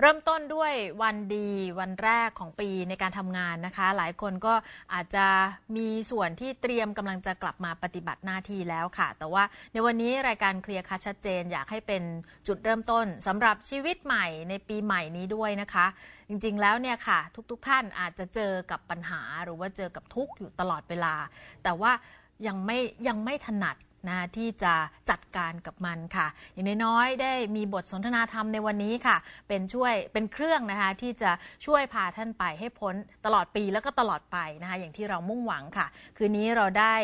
เริ่มต้นด้วยวันดีวันแรกของปีในการทำงานนะคะ หลายคนก็อาจจะมีส่วนที่เตรียมกำลังจะกลับมาปฏิบัติหน้าที่แล้วค่ะ แต่ว่าในวันนี้รายการเคลียร์คัดชัดเจนอยากให้เป็นจุดเริ่มต้นสำหรับชีวิตใหม่ในปีใหม่นี้ด้วยนะคะ จริงๆแล้วเนี่ยค่ะ ทุกๆท่านอาจจะเจอกับปัญหาหรือว่าเจอกับทุกข์อยู่ตลอดเวลา แต่ว่ายังไม่ยังไม่ถนัด นะที่จะจัดการกับมันค่ะ อย่างน้อยๆได้มีบทสนทนาธรรมในวันนี้ค่ะ เป็นช่วยเป็นเครื่องนะคะที่จะช่วยพาท่านไปให้พ้นตลอดปีแล้วก็ตลอดไปนะคะอย่างที่เรามุ่งหวังค่ะ คืนนี้เราได้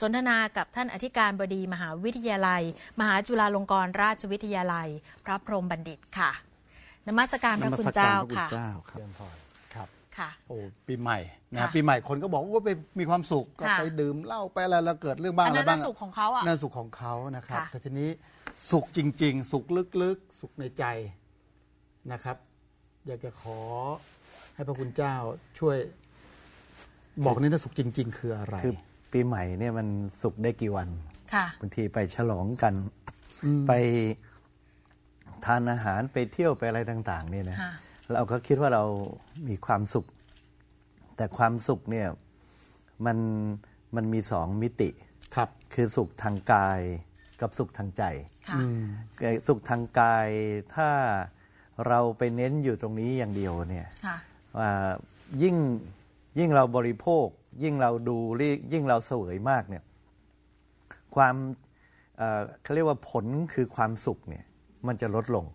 สนทนากับท่านอธิการบดีมหาวิทยาลัย มหาจุฬาลงกรณราชวิทยาลัย พระพรหมบัณฑิตค่ะนมัสการพระคุณเจ้าค่ะ คุณเจ้าครับเจริญพรครับค่ะ โอ้ปีใหม่นะค่ะปีใหม่คนก็บอกว่าไปมีความสุขก็ค่ะ ไปดื่มเหล้าไปอะไรแล้วเกิดเรื่องบ้างอันอะไรนั้นบ้างน่ะสุขของเขาอะ นั่นสุขของเขานะครับ ค่ะแต่ทีนี้สุขจริง ๆ สุขลึกๆ สุขในใจนะครับ อยากจะขอให้พระคุณเจ้าช่วยบอกนี่นะสุขจริง ๆ คืออะไร คือปีใหม่เนี่ยมันสุขได้กี่วัน ค่ะ บางทีไปฉลองกันอืมไปทานอาหารไปเที่ยวไปอะไรต่าง ๆ เนี่ยนะ ค่ะ เราก็คิดว่าเรามีความสุข แต่ความสุขเนี่ยมันมันมีสองมิติครับ คือสุขทางกายกับสุขทางใจค่ะอืมสุขทางกายถ้าเราไปเน้นอยู่ตรงนี้อย่างเดียวเนี่ยค่ะว่ายิ่งยิ่งเราบริโภค ยิ่งเราดูยิ่งเราเสวยมากเนี่ยความเอ่อเขาเรียกว่าผลคือความสุขเนี่ยมันจะลดลง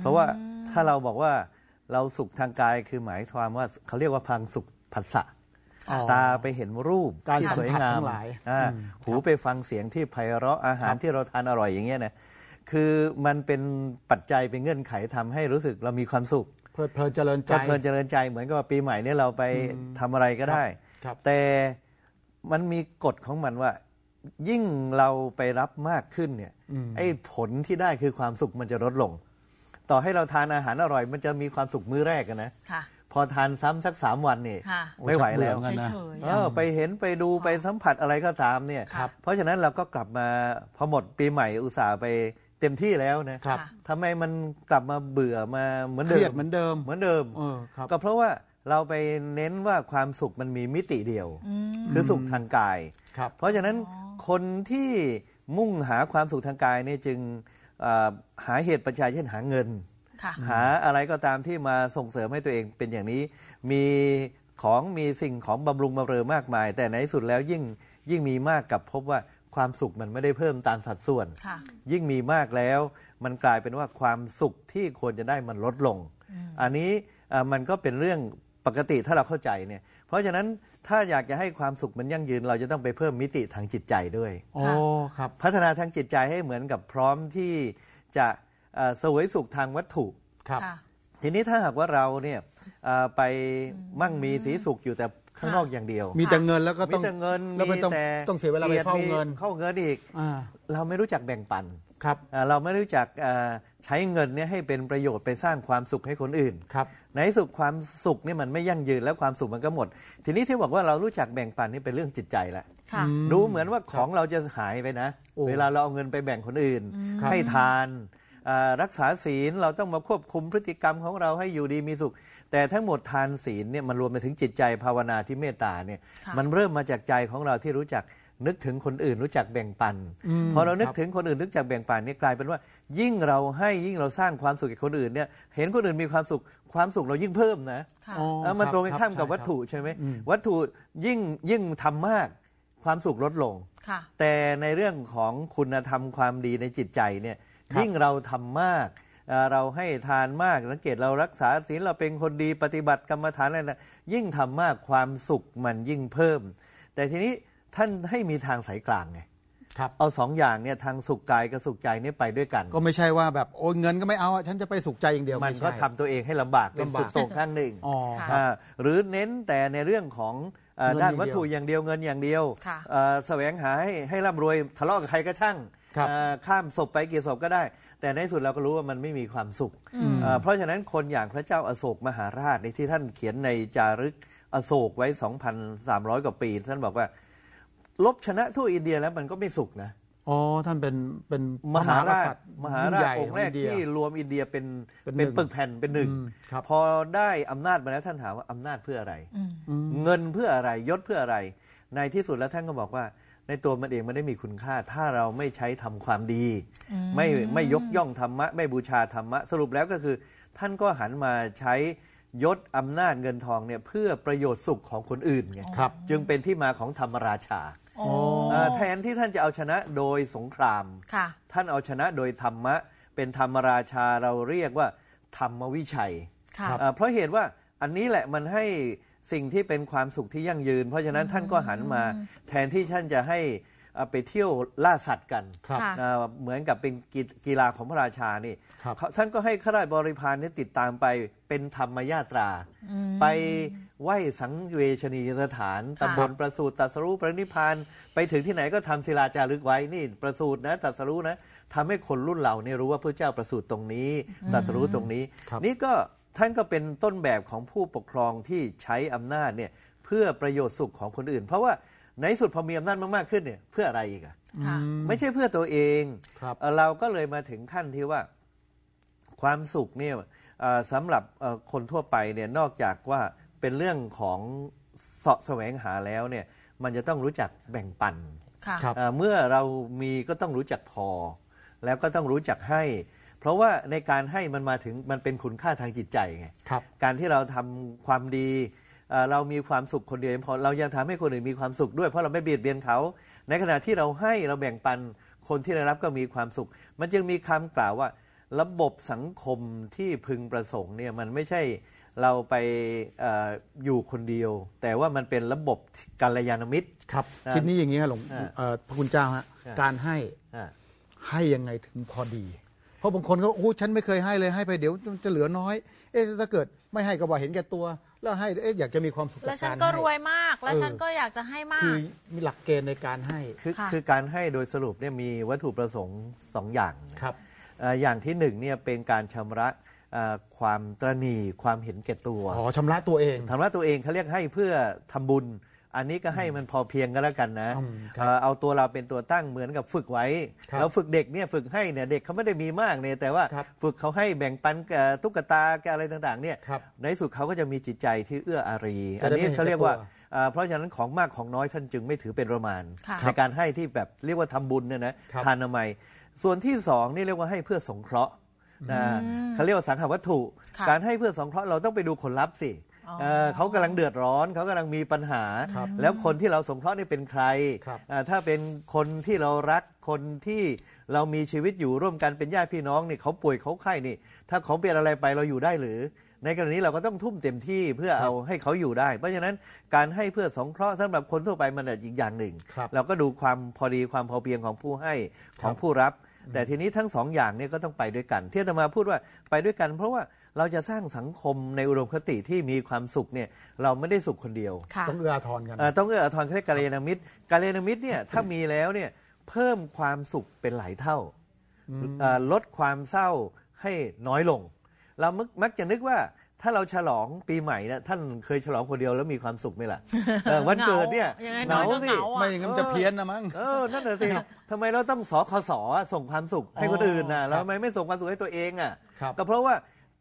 เพราะว่าถ้าเราบอกว่า เราสุขทางกายคือหมายความว่าเขาเรียกว่าพังสุขผัสสะอ๋อตาไปเห็นรูปการที่สัมสวยผัสงามทั้งหลายอ่าอืมหูไปฟังเสียงที่ไพเราะอาหารที่เราทานอร่อยอย่างเงี้ยนะคือมันเป็นปัจจัยเป็นเงื่อนไขทำให้รู้สึกเรามีความสุขเพลิดเพลินเจริญใจก็เพลินเจริญใจเหมือนกับว่าปีใหม่เนี่ยเราไปทำอะไรก็ได้ครับแต่มันมีกฎของมันว่า ยิ่งเราไปรับมากขึ้นเนี่ยอืมไอ้ผลที่ได้คือความสุขมันจะลดลง ต่อให้เราทานอาหารอร่อย มันจะมีความสุขมื้อแรกอะนะค่ะ พอทานซ้ำสักสามวันนี่ค่ะ ไม่ไหวแล้วโอ้ชักเบื่อเหมือนกันนะเฉยๆเออะอไปเห็นไปดูไปสัมผัสอะไรก็ตามเนี่ย ครับ เพราะฉะนั้นเราก็กลับมาพอหมดปีใหม่อุตส่าห์ไปเต็มที่แล้วนะครับค่ะทำไมมันกลับมาเบื่อมาเหมือนเคเดิรียดมเหมือนเดิมเหมือนเดิม เออครับ ก็เพราะว่าเราไปเน้นว่าความสุขมันมีมิติเดียว อืม คือสุขทางกาย ครับ เพราะฉะนั้นคนที่มุ่งหาความสุขทางกายเนี่ยจึงเอ่อ หาเหตุปัจจัยเช่นหาเงินค่ะหาอะไรก็ตามที่มาส่งเสริมให้ตัวเองเป็นอย่างนี้ มีของมีสิ่งของบำรุงบำเรอมากมาย แต่ในที่สุดแล้วยิ่งยิ่งมีมากกับพบว่าความสุขมันไม่ได้เพิ่มตามสัดส่วนค่ะยิ่งมีมากแล้ว มันกลายเป็นว่าความสุขที่ควรจะได้มันลดลง อันนี้อะมันก็เป็นเรื่องปกติถ้าเราเข้าใจเนี่ย เพราะฉะนั้น ถ้าอยากจะให้ความสุขมันยั่งยืน เราจะต้องไปเพิ่มมิติทางจิตใจด้วยโอ้ครับ พัฒนาทางจิตใจให้เหมือนกับพร้อมที่จะเอ่อเสวยสุขทางวัตถุครับค่ะทีนี้ถ้าหากว่าเราเนี่ยเอ่อไปมั่งมีสีสุขอยู่แต่ข้างนอกอย่างเดียว มีแต่เงินแล้วก็มีต้องแต่เงินแล้วไม่ต้องแต่ต้องเสียเวลาไปเฝ้าเงินมีเข้าเงินอีกอ่าเราไม่รู้จักแบ่งปัน ครับอ่าเราไม่รู้จักอ่าใช้เงินเนี่ยให้เป็นประโยชน์ไปสร้างความสุขให้คนอื่นครับในที่สุดความสุขเนี่ยมันไม่ยั่งยืนแล้วความสุขมันก็หมด ทีนี้ที่บอกว่าเรารู้จักแบ่งปันนี่เป็นเรื่องจิตใจละค่ะอืมดูเหมือนว่าของเราจะหายไปนะโอ้เวลาเราเอาเงินไปแบ่งคนอื่นครับให้ทานอ่ารักษาศีลเราต้องมาควบคุมพฤติกรรมของเราให้อยู่ดีมีสุข แต่ทั้งหมดทานศีลเนี่ยมันรวมไปถึงจิตใจภาวนาที่เมตตาเนี่ยค่ะมันเริ่มมาจากใจของเราที่รู้จัก นึกถึงคนอื่นรู้จักแบ่งปันอืมพอเรานึกครับถึงคนอื่นนึกจากแบ่งปันนี่กลายเป็นว่า ยิ่งเราให้ยิ่งเราสร้างความสุขกับคนอื่นเนี่ยเห็นคนอื่นมีความสุขความสุขเรายิ่งเพิ่มนะค่ะอ๋อเออมันคบตรงกันข้ามกับใช่วัตถุครับใช่ไหมอืมวัตถุยิ่งยิ่งทำมากความสุขลดลงค่ะแต่ในเรื่องของคุณธรรมความดีในจิตใจเนี่ยครับยิ่งเราทำมากเอ่อเราให้ทานมากสังเกตเรารักษาศีลเราเป็นคนดีปฏิบัติกรรมฐานอะไรนะยิ่งทำมากความสุขมันยิ่งเพิ่ม แต่ทีนี้ ท่านให้มีทางสายกลางไงครับเอาสองอย่างเนี่ยทางสุขกายกับสุขใจเนี่ยไปด้วยกัน ก็ไม่ใช่ว่าแบบโอ้ยเงินก็ไม่เอาอะฉันจะไปสุขใจอย่างเดียวมันไใช่ก็ทำตัวเองให้ลำบากเป็นลำบากสุดโต่งข้างหนึ่งอ๋อค่ะครับอ่าหรือเน้นแต่ในเรื่องของเอ่อเงินด้านอย่างวัตถุอย่างเดียวเงินอย่างเดียวค่ะเอ่อแสวงหาให้ให้ร่ำรวยทะเลาะกับใครก็ช่างครับเอ่อข้ามศพไปกี่ศพก็ได้ แต่ในที่สุดเราก็รู้ว่ามันไม่มีความสุขเอ่อเพราะฉะนั้นคนอย่างพระเจ้าอาโศกมหาราชในที่ท่านเขียนในจารึกอโศกไว้ 2,300 กว่าปี ท่านบอกว่า ลบชนะทั่วอินเดียแล้วมันก็ไม่สุขนะอ๋อท่านเป็นเป็นมหาราชกษัตริย์มหายิ่งราชใหญ่องค์แรกขอินเดียที่รวมอินเดียเป็นเป็นเป็นหนึ่งปึกแผ่นเป็นหนึ่งอืมครับพอได้อำนาจมาแล้วท่านถามว่าอำนาจเพื่ออะไรอืมอืมเงินเพื่ออะไรยศเพื่ออะไร ในที่สุดแล้วท่านก็บอกว่า ในตัวมันเองมันได้มีคุณค่า ถ้าเราไม่ใช้ทำความดี ไม่ไม่ยกย่องธรรมะ ไม่บูชาธรรมะ สรุปแล้วก็คือ ท่านก็หันมาใช้ยศอำนาจเงินทองเนี่ยเพื่อประโยชน์สุขของคนอื่นไงครับจึงเป็นที่มาของธรรมราชาโอ้อ่า แทนที่ท่านจะเอาชนะโดยสงครามค่ะท่านเอาชนะโดยธรรมะ เป็นธรรมราชาเราเรียกว่า ธรรมวิชัยค่ะอ่าเพราะเหตุว่าอันนี้แหละมันให้สิ่งที่เป็นความสุขที่ยั่งยืน เพราะฉะนั้นท่านก็หันมา แทนที่ท่านจะให้อ่าไปเที่ยวล่าสัตว์กันครับค่ะอ่าเหมือนกับเป็นกีกีฬาของพระราชานี่ครับเขาท่านก็ให้ข้าราชบริพารนี่ติดตามไปเป็นธรรมยาตรา ไป ไหว้สังเวชนียสถานค่ะตำบลประสูติตรัสรู้ประนิพพานไปถึงที่ไหนก็ทำศิลาจารึกไว้นี่ประสูตินะตรัสรู้นะทำให้คนรุ่นเราเนี่ยรู้ว่าพระเจ้าประสูติตรงนี้ตรัสรู้ตรงนี้ครับนี่ก็ท่านก็เป็นต้นแบบของผู้ปกครองที่ใช้อำนาจเนี่ยเพื่อประโยชน์สุขของคนอื่น เพราะว่าในที่สุดพอมีอำนาจมากๆขึ้นเนี่ยเพื่ออะไรอีกอะค่ะไม่ใช่เพื่อตัวเองครับเอ่อเราก็เลยมาถึงขั้นที่ว่า ความสุขเนี่ยเอ่อสำหรับเอ่อคนทั่วไปเนี่ยนอกจากว่า เป็นเรื่องของเสาะแสวงหาแล้วเนี่ยมันจะต้องรู้จักแบ่งปันค่ะครับ เอ่อเมื่อเรามีก็ต้องรู้จักพอ แล้วก็ต้องรู้จักให้ เพราะว่าในการให้มันมาถึงมันเป็นคุณค่าทางจิตใจไง ครับ การที่เราทำความดีเอ่อเรามีความสุขคนเดียวยังพอเรายังทำให้คนอื่นมีความสุขด้วย เพราะเราไม่เบียดเบียนเขา ในขณะที่เราให้เราแบ่งปันคนที่ได้รับก็มีความสุข มันจึงมีคำกล่าวว่า ระบบสังคมที่พึงประสงค์เนี่ยมันไม่ใช่ เราไปเอออยู่คนเดียว แต่ว่ามันเป็นระบบกัลยาณมิตรครับอ่าทีนี้อย่างนี้ฮะหลวงอ่าเอ่อพระคุณเจ้าฮะอ่าการให้อ่าให้ยังไงถึงพอดี เพราะบางคนก็โอ้ฉันไม่เคยให้เลยให้ไปเดี๋ยวจะเหลือน้อย เอ๊ะถ้าเกิดไม่ให้ก็ว่าเห็นแก่ตัว แล้วให้เอ๊ะอยากจะมีความสุขแล้จาวกฉันการก็ให้รวยมาก แล้วเออฉันก็อยากจะให้มาคืกอมีหลักเกณฑ์ในการให้คือค่ะคือการให้โดยสรุปเนี่ยมีวัตถุประสงค์สองอย่างนะครับเอ่ออย่างที่หนึ่งเนี่ยเป็นการชำระเอ่อ ความตรณีความเห็นแก่ตัวอ๋อชำระตัวเองทำว่าตัวเองเขาเรียกให้เพื่อทำบุญ อันนี้ก็ให้มันพอเพียงก็แล้วกันนะอืมครับเอ่อเอาตัวเราเป็นตัวตั้งเหมือนกับฝึกไว้ครับแล้วฝึกเด็กเนี่ยฝึกให้เนี่ยเด็กเขาไม่ได้มีมากเนี่ยแต่ว่าครับฝึกเขาให้แบ่งปันกับตุ๊กตากับอะไรต่างๆเนี่ยครับในที่สุดเขาก็จะมีจิตใจที่เอื้ออารีจะอันได้นี้ไม่เห็นเขาเรียกว่าแก่ตัวเอ่อเพราะฉะนั้นของมากของน้อยท่านจึงไม่ถือเป็นประมาณค่ะในการให้ที่แบบเรียกว่าทำบุญเนี่ยนะครับทานนามัยส่วนที่สองนี่เรียกว่าให้เพื่อสงเคราะห์ นะเขาเรียกว่าสังหาวัตถุค่ะการให้เพื่อสงเคราะห์เราต้องไปดูผลลัพธ์สิอ๋อเอ่อเขากำลังเดือดร้อน เขากำลังมีปัญหาครับแล้วคนที่เราสงเคราะห์นี่เป็นใครครับอ่าถ้าเป็นคนที่เรารักคนที่เรามีชีวิตอยู่ร่วมกันเป็นญาติพี่น้องนี่เขาป่วยเขาไข้นี่ ถ้าเขาเป็นอะไรไปเราอยู่ได้หรือ ในกรณีเราก็ต้องทุ่มเต็มที่เพื่อเอาให้เขาอยู่ได้ เพราะฉะนั้นการให้เพื่อสงเคราะห์สำหรับคนทั่วไปมันอีกอย่างหนึ่งครับเราก็ดูความพอดีความพอเพียงของผู้ให้ของผู้รับ แต่ทีนี้ทั้งสองอย่างเนี่ยก็ต้องไปด้วยกัน ที่อาตมาพูดว่าไปด้วยกัน เพราะว่าเราจะสร้างสังคมในอุดมคติที่มีความสุขเนี่ยเราไม่ได้สุขคนเดียวค่ะต้องเอื้ออาทรกันเอ่อต้องเอื้ออาทรเขาเรียกกาเลนามิตรกาเลนามิตรเนี่ยถ้ามีแล้วเนี่ยเพิ่มความสุขเป็นหลายเท่าเอ่อลดความเศร้าให้น้อยลง เรามักมักจะนึกว่า ถ้าเราฉลองปีใหม่นะท่านเคยฉลองคนเดียวแล้วมีความสุขไหมล่ะเออวันเกิดเนี่ยยังไงเหน้อยงาก็สิเหงาอะไม่อย่างนั้นมันจะเพี้ยนนะมั้งเออนั่นแหละสิทำไมเราต้องสคสส่งความสุขให้คนอื่นน่ะอ๋อเราทำไมไม่ส่งความสุขให้ตัวเองอะครับก็เพราะว่า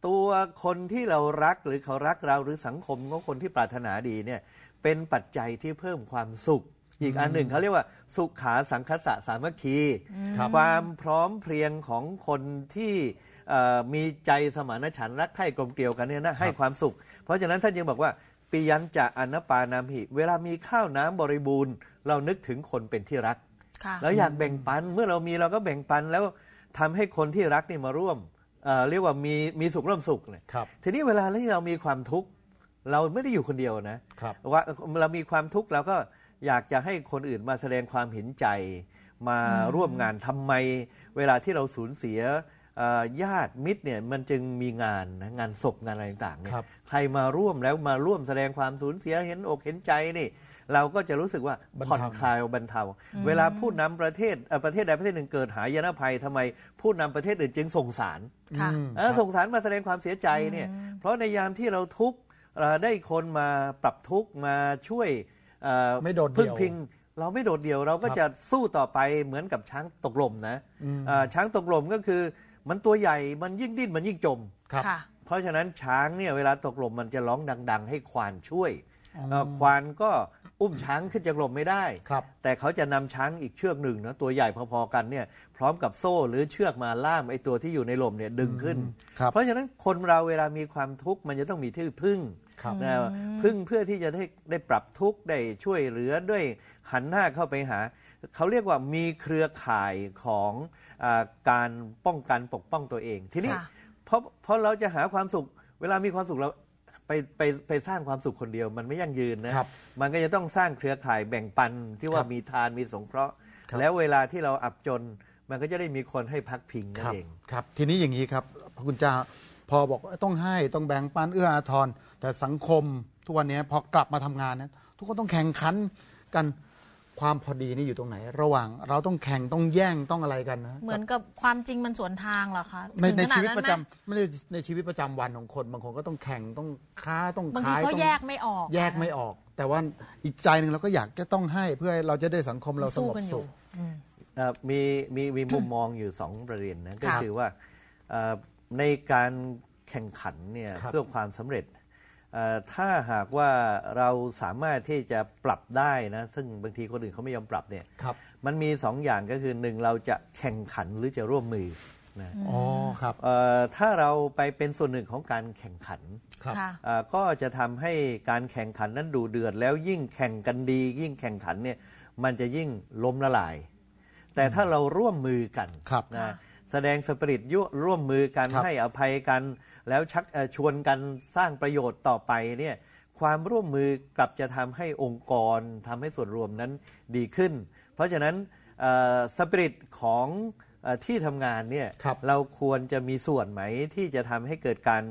ตัวคนที่เรารักหรือเขารักเราหรือสังคมของคนที่ปรารถนาดีเนี่ยเป็นปัจจัยที่เพิ่มความสุข อีกอันหนึ่งเขาเรียกว่า สุขาสังคสะสามัคคีครับความพร้อมเพรียงของคนที่เอ่อ มีใจสมานฉันท์รักใคร่กลมเกลียวกันเนี่ยนะให้ความสุข เพราะฉะนั้นท่านยังบอกว่าปิยันจะอนปานามหิ เวลามีข้าวน้ำบริบูรณ์ เรานึกถึงคนเป็นที่รักค่ะแล้วอยากแบ่งปันเมื่อเรามีเราก็แบ่งปันแล้วทำให้คนที่รักนี่มาร่วมเอ่อเรียกว่ามีมีสุขร่วมสุขเนี่ยครับทีนี้เวลาที่เรามีความทุกข์เราไม่ได้อยู่คนเดียวนะครับว่าเรามีความทุกข์เราก็อยากจะให้คนอื่นมาแสดงความเห็นใจ มาร่วมงานทำไม เวลาที่เราสูญเสียเอ่อ ญาติมิตรเนี่ยมันจึงมีงานนะงานศพงานอะไรต่างๆเนี่ยครับใครมาร่วมแล้วมาร่วมแสดงความสูญเสียเห็นอกเห็นใจนี่ เราก็จะรู้สึกว่าบรรเทาผ่อนคลายบรรเทา เวลาผู้นำประเทศเอ่อประเทศใดประเทศหนึ่งเกิดหายนะภัยทำไมผู้นำประเทศอื่นจึงส่งสารค่ะอืมเออส่งสารมาแสดงความเสียใจเนี่ยเพราะในยามที่เราทุกข์เอ่อได้คนมาปรับทุกข์มาช่วยเอ่อไม่โดดเดี่ยวพึ่งพิงเราไม่โดดเดี่ยวเราก็ครับจะสู้ต่อไปเหมือนกับช้างตกลมนะอืมอ่าช้างตกลมก็คือ มันตัวใหญ่มันยิ่งดิ้นมันยิ่งจม ครับ ค่ะ เพราะฉะนั้นช้างเนี่ยเวลาตกลมมันจะร้องดัง ๆ ให้ควานช่วยอ๋อเอ่อควานก็อุ้มช้างขึ้นจากลมไม่ได้ ครับ แต่เขาจะนำช้างอีกเชือกหนึ่งนะตัวใหญ่พอๆกันเนี่ยพร้อมกับโซ่หรือเชือกมาล่ามไอ้ตัวที่อยู่ในลมเนี่ยดึงขึ้น ครับ เพราะฉะนั้นคนเราเวลามีความทุกข์มันจะต้องมีที่พึ่งครับ นะพึ่งเพื่อที่จะได้ได้ปรับทุกข์ได้ช่วยเหลือด้วยหันหน้าเข้าไปหา เขาเรียกว่ามีเครือข่ายของอา การป้องกันปกป้องตัวเอง ทีนี้ค่ะเพราะเพราะเราจะหาความสุข เวลามีความสุขเราไปไปไปสร้างความสุขคนเดียว มันไม่ยั่งยืนนะครับมันก็จะต้องสร้างเครือข่ายแบ่งปันที่ว่าครับมีทานมีสงเคราะห์ครับแล้วเวลาที่เราอับจน มันก็จะได้มีคนให้พักพิงนั่คนรับเองครับ ทีนี้อย่างนี้ครับพระคุณเจ้าพอบอกว่าต้องให้ต้องแบ่งปันเอื้ออาทรแต่สังคมทุกวันนี้พอกลับมาทำงานนั้นทุกคนต้องแข่งขันกัน ความพอดีนี่อยู่ตรงไหน ระหว่างเราต้องแข่งต้องแย่งต้องอะไรกันนะเหมือนกับความจริงมันสวนทางเหรอคะในถึงในขนาดชีวิตนั้นประไหมจำไม่ได้ในชีวิตประจำวันของคนบางคนก็ต้องแข่งต้องค้าต้องบางทีขายเขาต้องแยกไม่ออก แยกไม่ออก แต่ว่าอีกใจหนึ่งเราก็อยากจะต้องให้เพื่อให้เราจะได้สังคมเราสสู้งบกันอสุยู่ขอืมเอ่อมีมีมีมุมมองอยู่สองประเด็นนะก็ครับคือว่าเอ่อในการแข่งขันเนี่ยครับเพื่อความสำเร็จเอ่อ ถ้าหากว่าเราสามารถที่จะปรับได้นะ ซึ่งบางทีคนอื่นเขาไม่ยอมปรับเนี่ยครับมันมีสองอย่างก็คือหนึ่งเราจะแข่งขันหรือจะร่วมมือนะอ๋อครับเอ่อถ้าเราไปเป็นส่วนหนึ่งของการแข่งขันครับค่ะอ่าก็จะทำให้การแข่งขันนั้นดูเดือด แล้วยิ่งแข่งกันดี ยิ่งแข่งขันเนี่ยมันจะยิ่งล้มละลาย แต่ถ้าเราร่วมมือกันครับนะแสดงสปริตยุร่วมมือกันครับให้อภัยกัน แล้วชักเอ่อชวนกันสร้างประโยชน์ต่อไปเนี่ยความร่วมมือกลับจะทำให้องค์กรทำให้ส่วนรวมนั้นดีขึ้น เพราะฉะนั้นสปริตของเออที่ทำงานเนี่ยครับเราควรจะมีส่วนไหมที่จะทำให้เกิดการ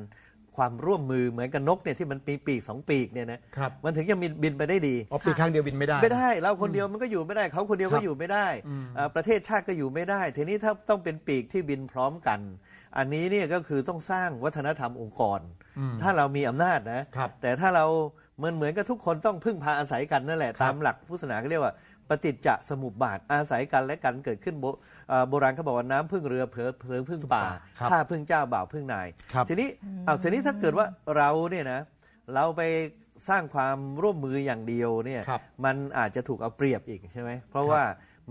ความร่วมมือเหมือนกับนกเนี่ยที่มันปีปีกสองปีกเนี่ยนะครับมันถึงจะมีบินไปได้ดีอ๋อปีกข้างเดียวบินไม่ได้ ไม่ได้เราคนเดียวมันก็อยู่ไม่ได้ เขาคนเดียวครัก็บอยู่ไม่ได้อืมเอ่อประเทศชาติก็อยู่ไม่ได้ ทีนี้ถ้าต้องเป็นปีกที่บินพร้อมกัน อันนี้เนี่ยก็คือต้องสร้างวัฒนธรรมองค์กรอืมถ้าเรามีอำนาจนะครับแต่ถ้าเราเหมือนเหมือนกับทุกคนต้องพึ่งพาอาศัยกันนั่นแหละครับตามหลักพุทธศาสนาเขาเรียกว่าปฏิจจสมุปบาทอาศัยกันและกันเกิดขึ้นโบเอ่อโบราณเขาบอกว่าน้ำพึ่งเรือเผลอเผลอพึ่งป่าครับข้าพึ่งเจ้าบ่าวพึ่งนายครับทีนี้เอาทีนี้ถ้าเกิดว่าเราเนี่ยนะเราไปสร้างความร่วมมืออย่างเดียวเนี่ยครับมันอาจจะถูกเอาเปรียบอีกใช่ไหมเพราะครับว่า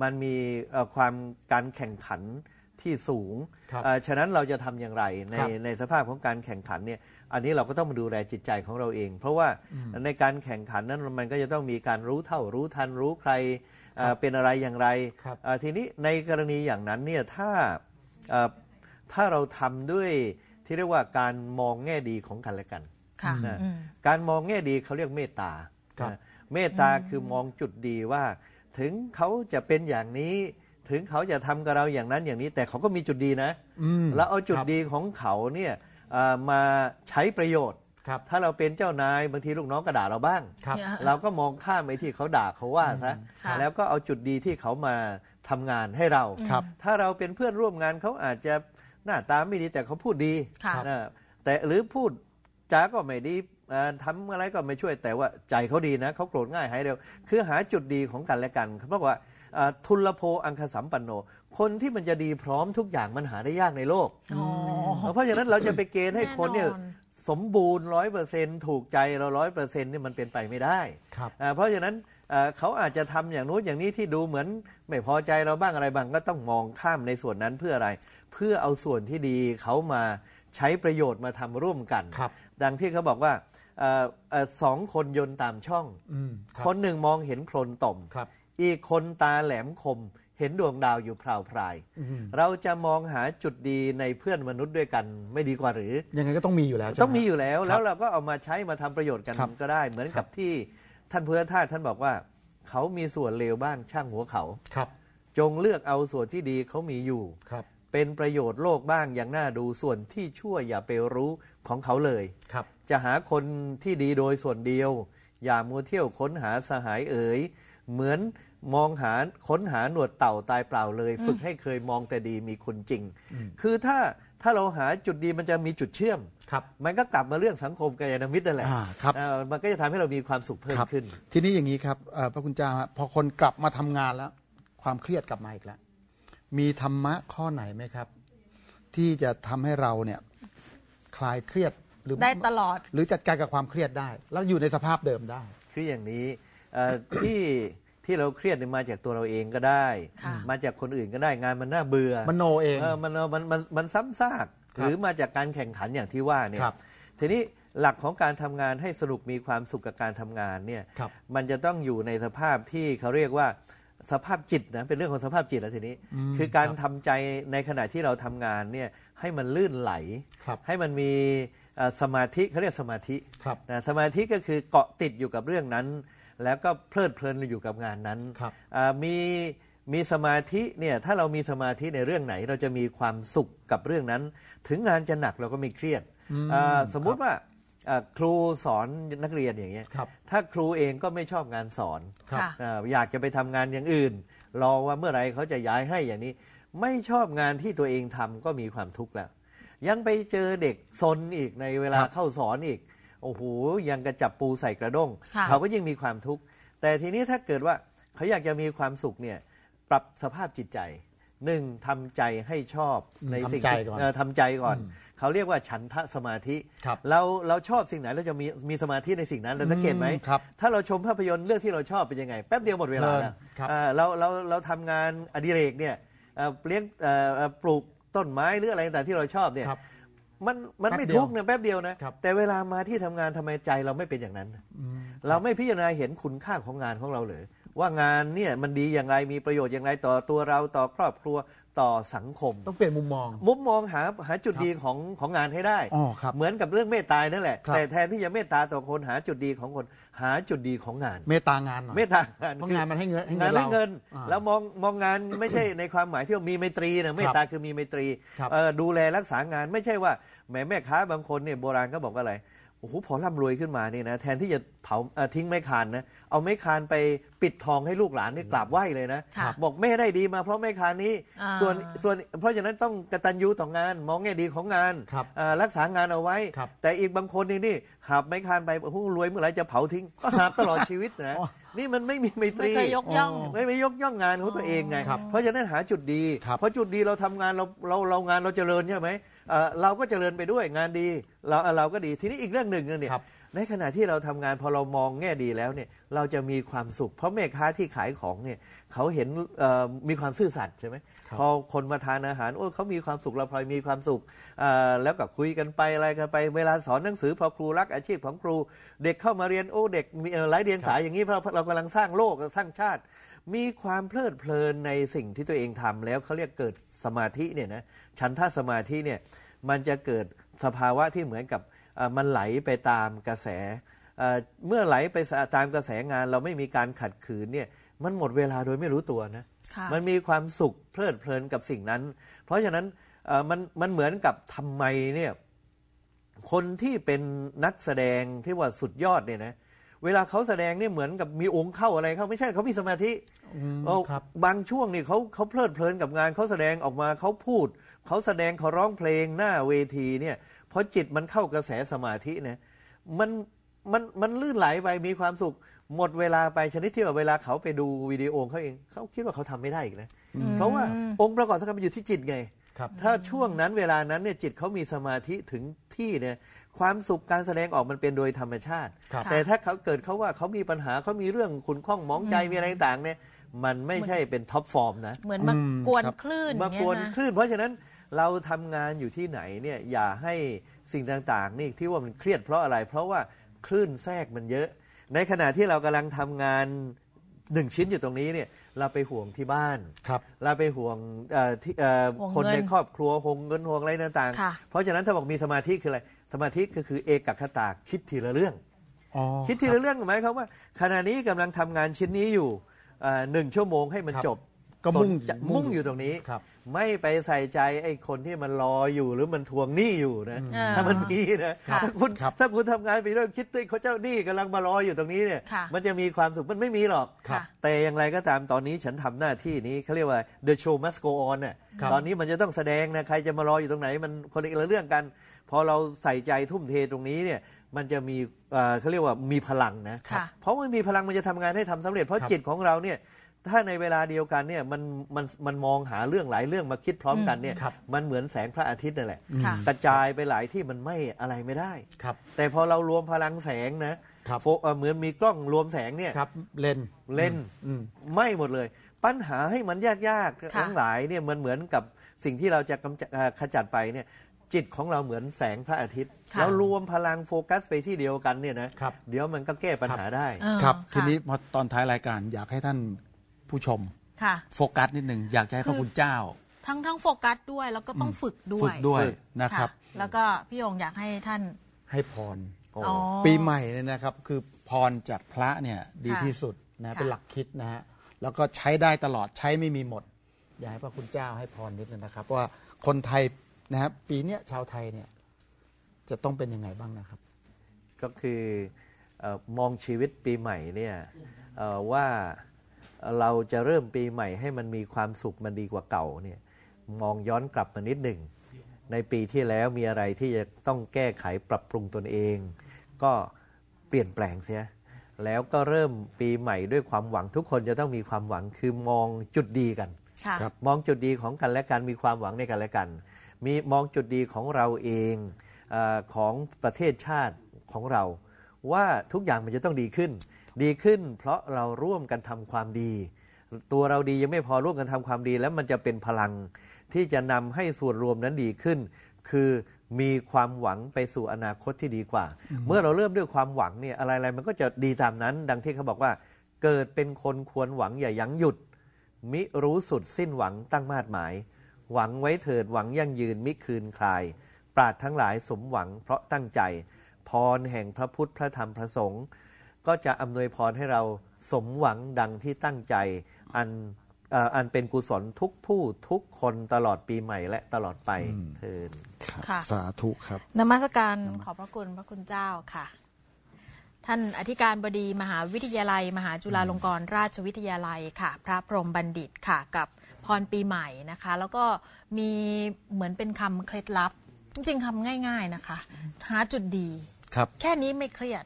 มันมีเอ่อความการแข่งขัน ที่สูงครับเอ่อฉะนั้นเราจะทำอย่างไรในครับในสภาพของการแข่งขันเนี่ย อันนี้เราก็ต้องมาดูแลจิตใจของเราเอง เพราะว่าในการแข่งขันนั้นมันก็จะต้องมีการรู้เท่ารู้ทันรู้ใครเอ่อเป็นอะไรอย่างไรครับเอ่อทีนี้ในกรณีอย่างนั้นเนี่ยถ้าเอ่อถ้าเราทำด้วยที่เรียกว่าการมองแง่ดีของกันและกันค่ะนะอืมการมองแง่ดีเขาเรียกเมตตาครับนะเมตตาคือมองจุดดีว่า ถึงเขาจะเป็นอย่างนี้ ถึงเขาจะทำกับเราอย่างนั้นอย่างนี้ แต่เขาก็มีจุดดีนะอืมแล้วเอาจุดครับดีของเขาเนี่ยเอ่อมาใช้ประโยชน์ครับถ้าเราเป็นเจ้านายบางทีลูกน้องก็ด่าเราบ้างครับเนี่ยเราก็มองข้ามไอ้ที่เขาด่าเขาว่าซะค่ะแล้วก็เอาจุดดีที่เขามาทำงานให้เราครับถ้าเราเป็นเพื่อนร่วมงานเขาอาจจะหน้าตาไม่ดีแต่เขาพูดดีค่ะนะแต่หรือพูดจาก็ไม่ดีเอ่อทำอะไรก็ไม่ช่วยแต่ว่าใจเขาดีนะเขาโกรธง่ายหายเร็ว คือหาจุดดีของกันและกันเขาบอกว่าเอ่อ ทุลโภอังคสัมปันโน คนที่มันจะดีพร้อมทุกอย่างมันหาได้ยากในโลกอ๋อเพราะฉะนั้นเราจะไปเกณฑ์ให้คนเนี่ยแน่นอนสมบูรณ์ร้อยเปอร์เซ็นถูกใจเราร้อยเปอร์เซ็นต์นี่ยมันเป็นไปไม่ได้ครับอ่าเพราะฉะนั้นเอ่อเขาอาจจะทำอย่างนู้นอย่างนี้ที่ดูเหมือนไม่พอใจเราบ้างอะไรบ้างก็ต้องมองข้ามในส่วนนั้นเพื่ออะไร เพื่อเอาส่วนที่ดีเขามาใช้ประโยชน์มาทำร่วมกันครับดังที่เขาบอกว่าเอ่อเอ่อสองคนยนต์ตามช่องอืมรับคนหนึ่งมองเห็นโคลนต่อมครับ อีกคนตาแหลมคม เห็นดวงดาวอยู่พราวพรายอืมเราจะมองหาจุดดีในเพื่อนมนุษย์ด้วยกันไม่ดีกว่าหรือ ยังไงก็ต้องมีอยู่แล้วใช่ไหต้องมีอยู่แล้วครับแล้วเราก็เอามาใช้มาทำประโยชน์กันครับก็ได้ เหมือนครักับบที่ท่านพุทธทาสท่านบอกว่า เขามีส่วนเลวบ้างช่างหัวเขาครับ จงเลือกเอาส่วนที่ดีเขามีอยู่ครับเป็นประโยชน์โลกบ้างอย่างน่าดูส่วนที่ชั่วอย่าไปรู้ของเขาเลยครับ จะหาคนที่ดีโดยส่วนเดียว อย่ามัวเที่ยวค้นหาสหายเอ๋ย เหมือนมองหาค้นหาหนวดเต่าตายเปล่าเลย ฝึกให้เคยมองแต่ดีมีคุณจริง คือถ้าถ้าเราหาจุดดีมันจะมีจุดเชื่อมครับมันก็กลับมาเรื่องสังคมกัลยาณมิตรนั่นแหละอ่าครับเอ่อมันก็จะทำให้เรามีความสุขเพิ่มครับขึ้น ทีนี้อย่างนี้ครับเอ่อพระคุณเจ้าฮะพอคนกลับมาทำงานแล้ว ความเครียดกลับมาอีกแล้ว มีธรรมะข้อไหนไหมครับ ที่จะทำให้เราเนี่ยคลายเครียดหรือได้ตลอด หรือจัดการกับความเครียดได้ แล้วอยู่ในสภาพเดิมได้ คืออย่างนี้เอ่อ ที่ที่เราเครียดเนี่ยมาจากตัวเราเองก็ได้ค่ะมาจากคนอื่นก็ได้งานมันน่าเบื่อมโนเองมันมันมันมันซ้ำซากครับหรือมาจากการแข่งขันอย่างที่ว่าเนี่ยครับทีนี้หลักของการทำงานให้สนุกมีความสุขกับการทำงานเนี่ยครับมันจะต้องอยู่ในสภาพที่เขาเรียกว่าสภาพจิตนะเป็นเรื่องของสภาพจิตแล้วทีนี้อืมคือการครับทำใจในขณะที่เราทำงานเนี่ยให้มันลื่นไหลครับให้มันมีเอ่อสมาธิเขาเรียกสมาธิครับนะสมาธิก็คือเกาะติดอยู่กับเรื่องนั้น แล้วก็เพลิดเพลินอยู่กับงานนั้นครับอ่ามีมีสมาธิเนี่ยถ้าเรามีสมาธิในเรื่องไหน เราจะมีความสุขกับเรื่องนั้น ถึงงานจะหนักเราก็ไม่เครียดอืมอ่าสมมุติครับว่าอ่าครูสอนนักเรียนอย่างเงี้ยครับถ้าครูเองก็ไม่ชอบงานสอนครับค่ะอาอยากจะไปทำงานอย่างอื่น รอว่าเมื่อไหรเขาจะย้ายให้อย่างนี้ ไม่ชอบงานที่ตัวเองทำก็มีความทุกข์แล้ว ยังไปเจอเด็กซนอีกในเวลาครับเข้าสอนอีก โอ้โหยังกระจับปูใส่กระด้งค่ะเขาก็ยิ่งมีความทุกข์แต่ทีนี้ถ้าเกิดว่าเขาอยากจะมีความสุขเนี่ยปรับสภาพจิตใจหนึ่งทำใจให้ชอบอืมในสิ่งทำใจที่ก่อนเอ่อทำใจก่อนอืมเขาเรียกว่าฉันทะสมาธิครับเราเราชอบสิ่งไหนเราจะมีมีสมาธิในสิ่งนั้นเราสังเกตไหมอืมครับถ้าเราชมภาพยนตร์เรื่องที่เราชอบเป็นยังไง แป๊บเดียวหมดเวลาเพลินนะครับอ่าเราเราเราทำงานอดิเรกเนี่ยเอ่อเลี้ยงเอ่อเอ่อปลูกต้นไม้หรืออะไรต่างๆที่เราชอบเนี่ยครับ มันมันแป๊บไม่เดียวทุกข์นะแป๊บเดียวนะครับ แต่เวลามาที่ทำงานทำไมใจเราไม่เป็นอย่างนั้น อืมเราไม่พิจารณาเห็นคุณค่าของงานของเราเลย ว่างานเนี่ยมันดีอย่างไรมีประโยชน์อย่างไรต่อตัวเราต่อครอบครัวต่อสังคม ต้องเปลี่ยนมุมมอง มุมมองหาหาจุดครับดีของของงานให้ได้ อ๋อครับ เหมือนกับเรื่องเมตตานั่นแหละ ครับ แต่แทนที่จะเมตตาต่อคนหาจุดดีของคน หาจุดดีของงาน เมตตางานหน่อยเมตตางานเพราะคืองานมันให้เงินให้เงิงานนเราให้เงินอ่าแล้วมองมองงานไม่ใช่ในความหมายที่ว่ามีไมตรีนะเมตตาคือมีไมตรีครับเอ่อดูแลรักษางานไม่ใช่ว่าแหมแม่ค้าบางคนเนี่ยโบราณก็บอกว่าอะไร โอ้โหพอร่ำรวยขึ้นมาเนี่ยนะแทนที่จะเผาเอ่อทิ้งไม้คานนะเอาไม้คานไปปิดทองให้ลูกหลานนี่กราบไหว้เลยนะค่ะบอกแม่ได้ดีมาเพราะไม้คานนี้อ่าส่วนส่วนเพราะฉะนั้นต้องกตัญญูต่องาน มองแง่ดีของงานครับอ่ารักษางานเอาไว้ครับแต่อีกบางคนนี่นี่หาบไม้คานไปโอ้โหรวยเมื่อไหร่จะเผาทิ้งก็หาบตลอดชีวิตนะอ๋อนี่มันไม่มีไมตไม่รีเคยยกย่องอ๋อไม่ไม่ยกย่องงานของตัวเองไงครับเพราะฉะนั้นหาจุดดีครับเพราะจุดดีเราทำงานเราเราเรางานเราเจริญใช่ไหม เอ่อเราก็เจริญไปด้วยงานดีเราเอ่อเราก็ดีทีนี้อีกเรื่องหนึ่งเนี่ยครับในขณะที่เราทำงานพอเรามองแง่ดีแล้วเนี่ยเราจะมีความสุข เพราะแม่ค้าที่ขายของเนี่ยเขาเห็นเอ่อมีความซื่อสัตย์ใช่ไหมครับพอคนมาทานอาหารโอ้เขามีความสุขเราพลอยมีความสุขเอ่อแล้วก็คุยกันไปอะไรกันไป เวลาสอนหนังสือพอครูรักอาชีพของครู เด็กเข้ามาเรียนโอ้เด็กมีเอ่อไร้เดียงสาอย่างนี้เพราะเรากำลังสร้างโลกสร้างชาติ มีความเพลิดเพลินในสิ่งที่ตัวเองทำแล้วเขาเรียกเกิดสมาธิเนี่ยนะ ฉันทาสมาธิเนี่ยมันจะเกิดสภาวะที่เหมือนกับเอ่อมันไหลไปตามกระแสเอ่อเมื่อไหลไปตามกระแสงานเราไม่มีการขัดขืนเนี่ยมันหมดเวลาโดยไม่รู้ตัวนะค่ะมันมีความสุขเพลิดเพลินกับสิ่งนั้น เพราะฉะนั้นเอ่อมันมันเหมือนกับทำไมเนี่ยคนที่เป็นนักแสดงที่ว่าสุดยอดเนี่ยนะเวลาเขาแสดงเนี่ยเหมือนกับมีองค์เข้าอะไรเขาไม่ใช่เขามีสมาธิอืมเอาครับบางช่วงนี่เขาเขาเพลิดเพลินกับงานเขาแสดงออกมาเขาพูด เขาแสดงเขาร้องเพลงหน้าเวทีเนี่ยพอจิตมันเข้ากระแสสมาธิเนี่ยมันมันมันลื่นไหลไปมีความสุขหมดเวลาไปชนิดที่ว่าเวลาเขาไปดูวิดีโอเขาเองเขาคิดว่าเขาทำไม่ได้อีกนะ เพราะว่าองค์ประกอบสำคัญมันอยู่ที่จิตไงครับถ้าช่วงนั้นเวลานั้นเนี่ยจิตเขามีสมาธิถึงที่เนี่ยความสุขการแสดงออกมันเป็นโดยธรรมชาติครับแต่ถ้าเขาเกิดเขาว่าเขามีปัญหาเขามีเรื่องขุนข้องหมองใจมีอะไรต่างๆเนี่ยมันไม่ใช่เป็นท็อปฟอร์มนะ เหมือนมาอืมกวนครับคลื่นมาอย่งกเงี้วยนนะคลื่น เพราะฉะนั้น เราทำงานอยู่ที่ไหนเนี่ยอย่าให้สิ่งต่างๆ นี่ที่ว่ามันเครียดเพราะอะไร เพราะว่าคลื่นแทรกมันเยอะ ในขณะที่เรากำลังทำงานหนึ่งชิ้นอยู่ตรงนี้เนี่ยเราไปห่วงที่บ้านครับเราไปห่วงเอ่อที่เอ่อห่วงคนเงินในครอบครัวห่วงเงินห่วงอะไรต่างค่ะๆเพราะฉะนั้นถ้าบอกมีสมาธิคืออะไรสมาธิก็คือเอกคตาคิดทีละเรื่องอ๋อคิดทีละเรื่องหมายความว่าขณะนี้กำลังทำงานชิ้นนี้อยู่เอ่อหนึ่งชั่วโมงให้มันครับจบ ก็มุ่งสนจะมุ่งอยู่ตรงนี้ครับ ไม่ไปใส่ใจไอ้คนที่มันรออยู่หรือมันทวงหนี้อยู่นะอ่าถ้ามันมีนะค่ะถ้าคุณครับถ้าคุณทำงานไปด้วยคิดด้วยเขาเจ้าหนี้กำลังมารออยู่ตรงนี้เนี่ยค่ะมันจะมีความสุขมันไม่มีหรอกค่ะแต่อย่างไรก็ตามตอนนี้ฉันทำหน้าที่นี้เขาเรียกว่า the show must go on น่ะครับตอนนี้มันจะต้องแสดงนะใครจะมารออยู่ตรงไหน มันคนละเรื่องกัน พอเราใส่ใจทุ่มเทตรงนี้เนี่ยมันจะมีเอ่อเขาเรียกว่ามีพลังนะค่ะเพราะมันมีพลังมันจะทำงานให้ทำสำเร็จ เพราะครับจิตของเราเนี่ย ถ้าในเวลาเดียวกันเนี่ยมันมันมันมองหาเรื่องหลายเรื่องมาคิดพร้อมกันเนี่ยครับมันเหมือนแสงพระอาทิตย์นั่นแหละค่ะกระจายไปหลายที่มันไม่อะไรไม่ได้ครับแต่พอเรารวมพลังแสงนะครับโฟเอ่อเหมือนมีกล้องรวมแสงเนี่ยครับเลนเล่นอืมไม่หมดเลย ปัญหาให้มันยากๆค่ะทั้งหลายเนี่ยมันเหมือนกับสิ่งที่เราจะกำจัดเอ่อขจัดไปเนี่ยจิตของเราเหมือนแสงพระอาทิตย์ค่ะแล้วรวมพลังโฟกัสไปที่เดียวกันเนี่ยนะครับเดี๋ยวมันก็แก้ปัญหาได้เออครับะทีนี้พอตอนท้ายรายการอยากให้ท่าน ผู้ชม ค่ะ โฟกัสนิดหนึ่งอยากจะให้พระคุณเจ้า ทั้งทั้งโฟกัสด้วยแล้วก็ต้องฝึกด้วยฝึกด้วยฝึกนะครับ แล้วก็พี่ยงอยากให้ท่าน ให้พรโอ้อ๋อปีใหม่เนี่ยนะครับ คือพรจากพระเนี่ยดีค่ะที่สุดนะค่ะเป็นหลักคิดนะฮะแล้วก็ใช้ได้ตลอดใช้ไม่มีหมด อยากให้พระคุณเจ้าให้พรนิดนึงนะครับ ว่าคนไทยนะครับปีเนี้ยชาวไทยเนี่ยจะต้องเป็นยังไงบ้างนะครับ ก็คือเออมองชีวิตปีใหม่เนี่ยเอ่อว่า เราจะเริ่มปีใหม่ให้มันมีความสุขมันดีกว่าเก่าเนี่ยมองย้อนกลับมานิดหนึ่ง ในปีที่แล้วมีอะไรที่จะต้องแก้ไขปรับปรุงตนเอง ก็เปลี่ยนแปลงเสียแล้วก็เริ่มปีใหม่ด้วยความหวังทุกคนจะต้องมีความหวังคือมองจุดดีกันค่ะครับมองจุดดีของกันและกันมีความหวังในกันและกัน มีมองจุดดีของเราเองเออของประเทศชาติของเรา ว่าทุกอย่างมันจะต้องดีขึ้น ดีขึ้น เพราะเราร่วมกันทำความดี ตัวเราดียังไม่พอร่วมกันทำความดี แล้วมันจะเป็นพลังที่จะนำให้ส่วนรวมนั้นดีขึ้น คือมีความหวังไปสู่อนาคตที่ดีกว่า เมื่อเราเริ่มด้วยความหวังเนี่ยอะไรๆมันก็จะดีตามนั้น ดังที่เขาบอกว่า เกิดเป็นคนควรหวังอย่ายั้งหยุด มิรู้สุดสิ้นหวังตั้งมาดหมาย หวังไว้เถิดหวังยั่งยืนมิคืนคลาย ปราดทั้งหลายสมหวังเพราะตั้งใจ พรแห่งพระพุทธพระธรรมพระสงฆ์ ก็จะอำนวยพรให้เราสมหวังดังที่ตั้งใจ อันเอ่ออันเป็นกุศลทุกผู้ทุกคนตลอดปีใหม่และตลอดไปเทินค่ะสาธุครับนมัสการขอบพระคุณพระคุณเจ้าค่ะ ท่านอธิการบดีมหาวิทยาลัย มหาจุฬาลงกรณราชวิทยาลัยค่ะ พระพรหมบัณฑิตค่ะกับพรปีใหม่นะคะ แล้วก็มีเหมือนเป็นคำเคล็ดลับ จริงๆคำง่าย ๆนะคะ หาจุดดีครับ แค่นี้ไม่เครียด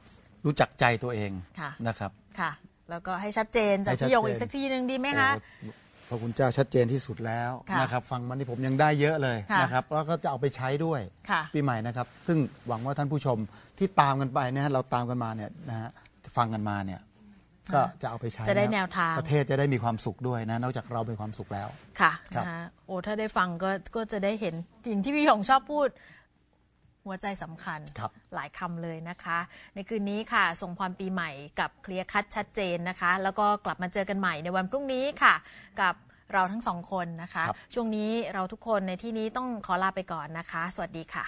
รู้จักใจตัวเองค่ะนะครับค่ะ แล้วก็ให้ชัดเจนจากให้ชัดพี่ยงเจนอีกสักทีหนึ่งดีไหมคะโอ้พระคุณเจ้าชัดเจนที่สุดแล้วค่ะนะครับฟังมันนี่ผมยังได้เยอะเลยค่ะนะครับแล้วก็จะเอาไปใช้ด้วยค่ะปีใหม่นะครับ ซึ่งหวังว่าท่านผู้ชมที่ตามกันไปนะฮะเราตามกันมาเนี่ยนะฮะฟังกันมาเนี่ยก็จะเอาไปใช้จะได้ะแนวทางประเทศจะได้มีความสุขด้วยนะนอกจากเรามีความสุขแล้วค่ะครับนะคะโอ้ถ้าได้ฟังก็ก็จะได้เห็นสิ่งที่พี่หยงชอบพูด หัวใจสำคัญครับหลายคำเลยนะคะ ในคืนนี้ค่ะ ส่งความปีใหม่กับเคลียร์คัดชัดเจนนะคะ แล้วก็กลับมาเจอกันใหม่ในวันพรุ่งนี้ค่ะ กับเราทั้งสองคนนะคะครับช่วงนี้เราทุกคนในที่นี้ต้องขอลาไปก่อนนะคะ สวัสดีค่ะ